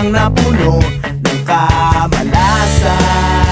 siyang napuno ng kamalasan.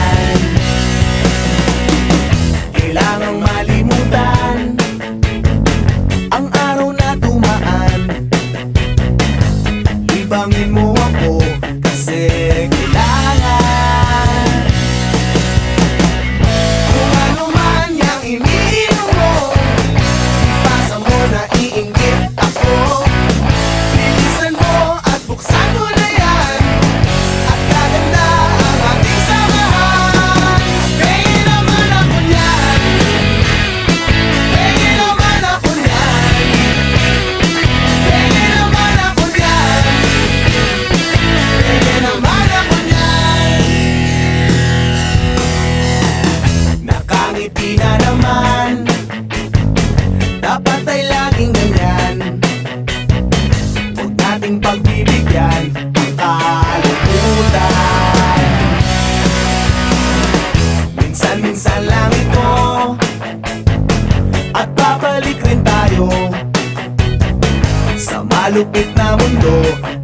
minsan lang ito oh. At babalik rin tayo Sa malupit na mundo.